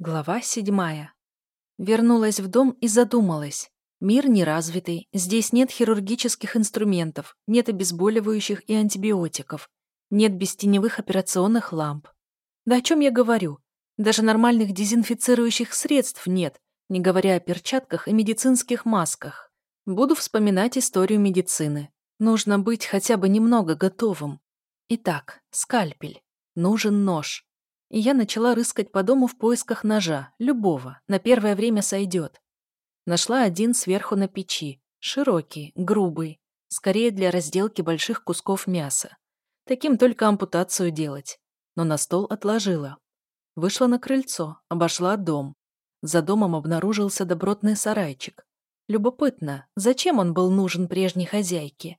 Глава седьмая. Вернулась в дом и задумалась. Мир неразвитый, здесь нет хирургических инструментов, нет обезболивающих и антибиотиков, нет бестеневых операционных ламп. Да о чем я говорю? Даже нормальных дезинфицирующих средств нет, не говоря о перчатках и медицинских масках. Буду вспоминать историю медицины. Нужно быть хотя бы немного готовым. Итак, скальпель. Нужен нож. И я начала рыскать по дому в поисках ножа, любого, на первое время сойдет. Нашла один сверху на печи, широкий, грубый, скорее для разделки больших кусков мяса. Таким только ампутацию делать. Но на стол отложила. Вышла на крыльцо, обошла дом. За домом обнаружился добротный сарайчик. Любопытно, зачем он был нужен прежней хозяйке?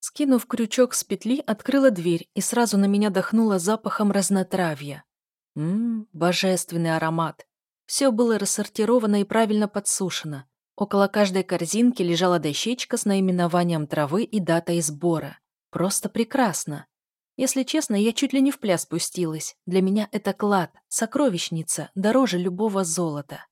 Скинув крючок с петли, открыла дверь и сразу на меня дохнуло запахом разнотравья. Ммм, божественный аромат. Все было рассортировано и правильно подсушено. Около каждой корзинки лежала дощечка с наименованием травы и датой сбора. Просто прекрасно. Если честно, я чуть ли не в пляс спустилась. Для меня это клад, сокровищница, дороже любого золота.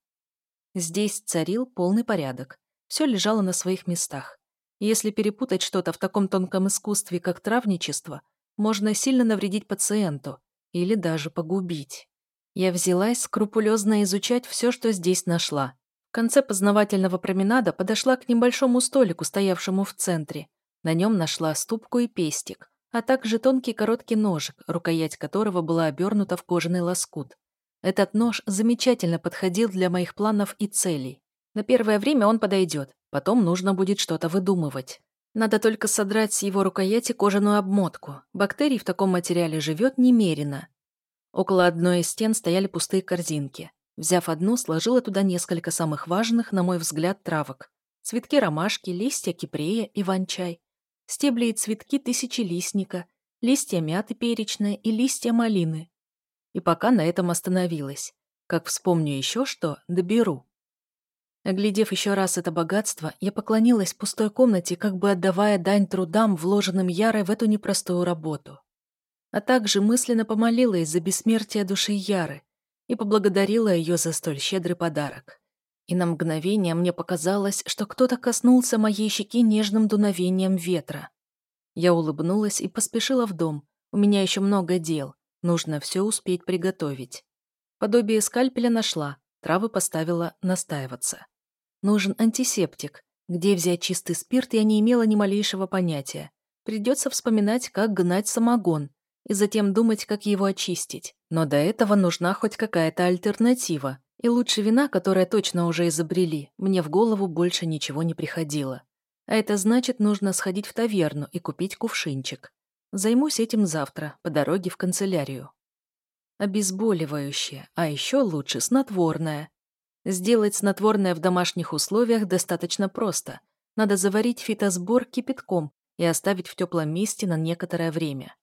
Здесь царил полный порядок. Все лежало на своих местах. Если перепутать что-то в таком тонком искусстве, как травничество, можно сильно навредить пациенту, или даже погубить. Я взялась скрупулезно изучать все, что здесь нашла. В конце познавательного променада подошла к небольшому столику, стоявшему в центре. На нем нашла ступку и пестик, а также тонкий короткий ножик, рукоять которого была обернута в кожаный лоскут. Этот нож замечательно подходил для моих планов и целей. На первое время он подойдет, потом нужно будет что-то выдумывать. Надо только содрать с его рукояти кожаную обмотку. Бактерий в таком материале живет немерено. Около одной из стен стояли пустые корзинки. Взяв одну, сложила туда несколько самых важных, на мой взгляд, травок. Цветки ромашки, листья кипрея, иван-чай, стебли и цветки тысячелистника, листья мяты перечная и листья малины. И пока на этом остановилась. Как вспомню еще что, доберу. Оглядев еще раз это богатство, я поклонилась пустой комнате, как бы отдавая дань трудам, вложенным Ярой в эту непростую работу. А также мысленно помолилась за бессмертие души Яры и поблагодарила ее за столь щедрый подарок. И на мгновение мне показалось, что кто-то коснулся моей щеки нежным дуновением ветра. Я улыбнулась и поспешила в дом. У меня еще много дел. Нужно все успеть приготовить. Подобие скальпеля нашла, травы поставила настаиваться. Нужен антисептик. Где взять чистый спирт, я не имела ни малейшего понятия. Придется вспоминать, как гнать самогон, и затем думать, как его очистить. Но до этого нужна хоть какая-то альтернатива. И лучше вина, которое точно уже изобрели, мне в голову больше ничего не приходило. А это значит, нужно сходить в таверну и купить кувшинчик. Займусь этим завтра, по дороге в канцелярию. Обезболивающее, а еще лучше снотворное. Сделать снотворное в домашних условиях достаточно просто. Надо заварить фитосбор кипятком и оставить в теплом месте на некоторое время.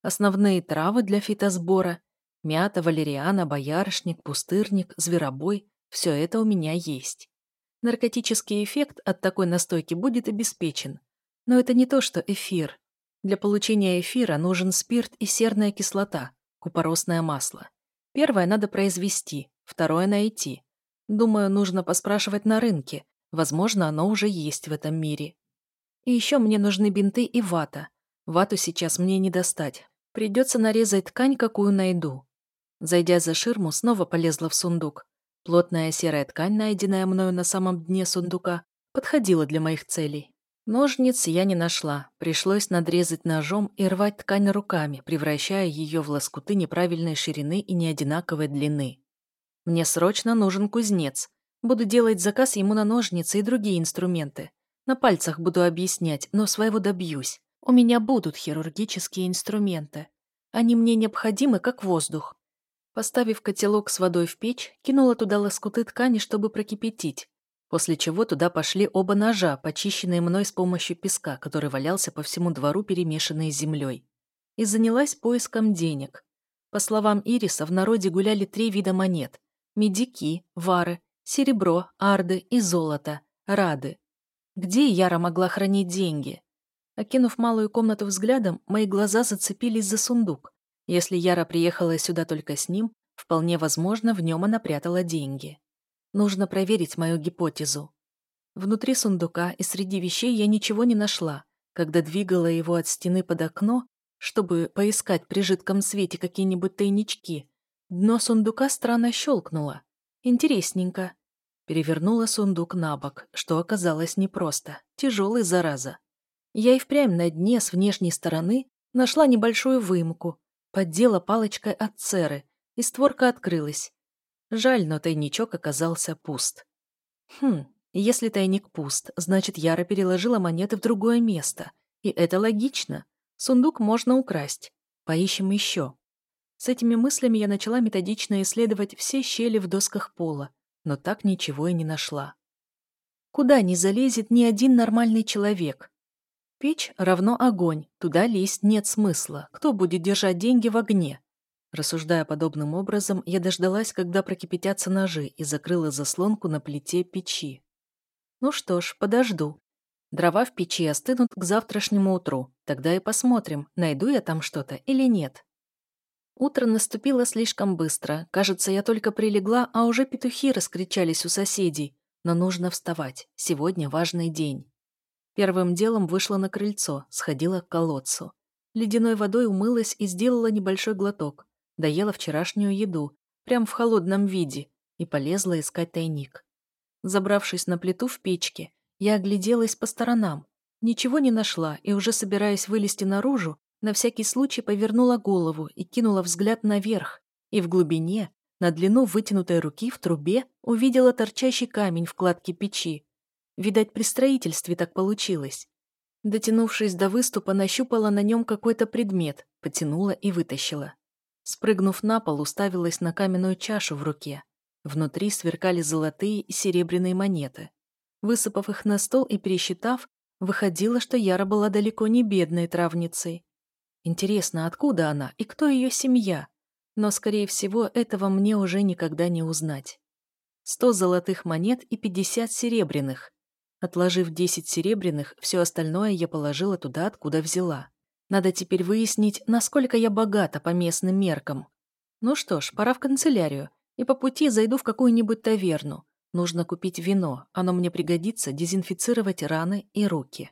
Основные травы для фитосбора – мята, валериана, боярышник, пустырник, зверобой – все это у меня есть. Наркотический эффект от такой настойки будет обеспечен. Но это не то, что эфир. Для получения эфира нужен спирт и серная кислота, купоросное масло. Первое надо произвести, второе найти – Думаю, нужно поспрашивать на рынке. Возможно, оно уже есть в этом мире. И еще мне нужны бинты и вата. Вату сейчас мне не достать. Придется нарезать ткань, какую найду. Зайдя за ширму, снова полезла в сундук. Плотная серая ткань, найденная мною на самом дне сундука, подходила для моих целей. Ножниц я не нашла. Пришлось надрезать ножом и рвать ткань руками, превращая ее в лоскуты неправильной ширины и неодинаковой длины. Мне срочно нужен кузнец. Буду делать заказ ему на ножницы и другие инструменты. На пальцах буду объяснять, но своего добьюсь. У меня будут хирургические инструменты. Они мне необходимы, как воздух. Поставив котелок с водой в печь, кинула туда лоскуты ткани, чтобы прокипятить. После чего туда пошли оба ножа, почищенные мной с помощью песка, который валялся по всему двору, перемешанный с землей. И занялась поиском денег. По словам Ириса, в народе гуляли три вида монет медики, вары, серебро, арды и золото, рады. Где Яра могла хранить деньги? Окинув малую комнату взглядом, мои глаза зацепились за сундук. Если Яра приехала сюда только с ним, Вполне возможно, в нем она прятала деньги. Нужно проверить мою гипотезу. Внутри сундука и среди вещей я ничего не нашла. Когда двигала его от стены под окно, чтобы поискать при жидком свете какие-нибудь тайнички, дно сундука странно щелкнуло. Интересненько. Перевернула сундук на бок, что оказалось непросто. Тяжелый, зараза. Я и впрямь на дне с внешней стороны нашла небольшую выемку, поддела палочкой от церы, и створка открылась. Жаль, но тайничок оказался пуст. Хм, если тайник пуст, значит, Яра переложила монеты в другое место. И это логично. Сундук можно украсть. Поищем еще. С этими мыслями я начала методично исследовать все щели в досках пола, но так ничего и не нашла. Куда не залезет ни один нормальный человек? Печь равно огонь, туда лезть нет смысла. Кто будет держать деньги в огне? Рассуждая подобным образом, я дождалась, когда прокипятятся ножи, и закрыла заслонку на плите печи. Ну что ж, подожду. Дрова в печи остынут к завтрашнему утру. Тогда и посмотрим, найду я там что-то или нет. Утро наступило слишком быстро. Кажется, я только прилегла, а уже петухи раскричались у соседей. Но нужно вставать. Сегодня важный день. Первым делом вышла на крыльцо, сходила к колодцу. Ледяной водой умылась и сделала небольшой глоток. Доела вчерашнюю еду, прям в холодном виде, и полезла искать тайник. Забравшись на плиту в печке, я огляделась по сторонам. Ничего не нашла и уже собираясь вылезти наружу, на всякий случай повернула голову и кинула взгляд наверх, и в глубине, на длину вытянутой руки в трубе, увидела торчащий камень в кладке печи. Видать, при строительстве так получилось. Дотянувшись до выступа, нащупала на нем какой-то предмет, потянула и вытащила. Спрыгнув на пол, уставилась на каменную чашу в руке. Внутри сверкали золотые и серебряные монеты. Высыпав их на стол и пересчитав, выходило, что Яра была далеко не бедной травницей. Интересно, откуда она и кто ее семья? Но, скорее всего, этого мне уже никогда не узнать. Сто золотых монет и пятьдесят серебряных. Отложив десять серебряных, все остальное я положила туда, откуда взяла. Надо теперь выяснить, насколько я богата по местным меркам. Ну что ж, пора в канцелярию, и по пути зайду в какую-нибудь таверну. Нужно купить вино, оно мне пригодится дезинфицировать раны и руки.